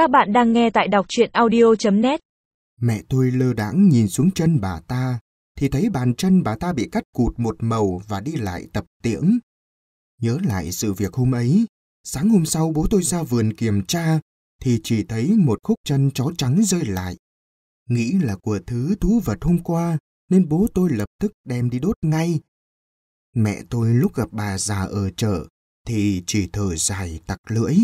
Các bạn đang nghe tại đọc truyện audio.net. Mẹ tôi lơ đãng nhìn xuống chân bà ta, thì thấy bàn chân bà ta bị cắt cụt một màu và đi lại tập tiễng. Nhớ lại sự việc hôm ấy, sáng hôm sau bố tôi ra vườn kiểm tra, thì chỉ thấy một khúc chân chó trắng rơi lại. Nghĩ là của thứ thú vật hôm qua, nên bố tôi lập tức đem đi đốt ngay. Mẹ tôi lúc gặp bà già ở chợ, thì chỉ thở dài tặc lưỡi.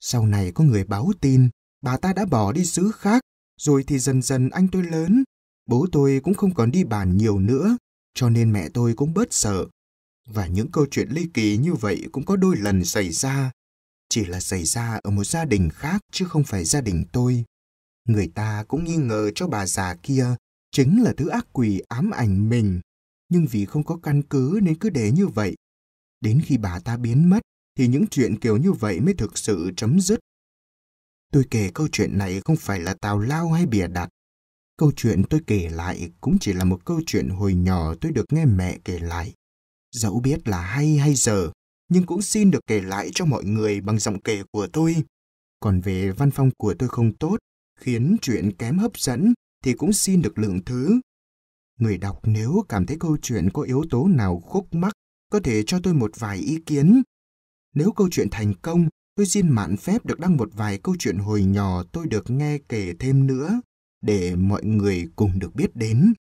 Sau này có người báo tin, bà ta đã bỏ đi xứ khác, rồi thì dần dần anh tôi lớn. Bố tôi cũng không còn đi bàn nhiều nữa, cho nên mẹ tôi cũng bớt sợ. Và những câu chuyện ly kỳ như vậy cũng có đôi lần xảy ra. Chỉ là xảy ra ở một gia đình khác chứ không phải gia đình tôi. Người ta cũng nghi ngờ cho bà già kia chính là thứ ác quỷ ám ảnh mình. Nhưng vì không có căn cứ nên cứ để như vậy. Đến khi bà ta biến mất thì những chuyện kiểu như vậy mới thực sự chấm dứt. Tôi kể câu chuyện này không phải là tào lao hay bìa đặt. Câu chuyện tôi kể lại cũng chỉ là một câu chuyện hồi nhỏ tôi được nghe mẹ kể lại. Dẫu biết là hay hay dở, nhưng cũng xin được kể lại cho mọi người bằng giọng kể của tôi. Còn về văn phong của tôi không tốt, khiến chuyện kém hấp dẫn thì cũng xin được lượng thứ. Người đọc nếu cảm thấy câu chuyện có yếu tố nào khúc mắc, có thể cho tôi một vài ý kiến. Nếu câu chuyện thành công, tôi xin mạn phép được đăng một vài câu chuyện hồi nhỏ tôi được nghe kể thêm nữa, để mọi người cùng được biết đến.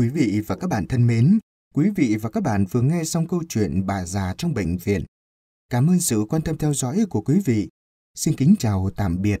Quý vị và các bạn thân mến, quý vị và các bạn vừa nghe xong câu chuyện bà già trong bệnh viện. Cảm ơn sự quan tâm theo dõi của quý vị. Xin kính chào tạm biệt.